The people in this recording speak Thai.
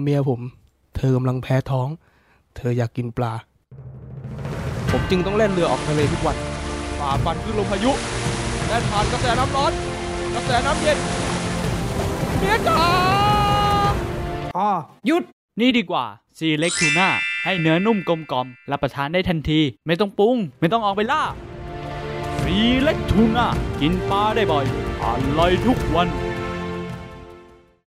เมียผม เธอกำลังแพ้ท้อง เธออยากกินปลา ผมจึงต้องเล่นเรือออกทะเลทุกวันฝ่าฟันขึ้นลมพายุแล่นผ่านกระแสน้ำร้อนกระแสน้ำเย็นเมียจ๋าพ่อหยุด นี่ดีกว่าซีเล็กทูน่าให้เนื้อนุ่มกลมกล่อมรับประทานได้ทันที ไม่ต้องปรุง ไม่ต้องออกไปล่าซีเล็กทูน่ากินปลาได้บ่อยอร่อยทุกวัน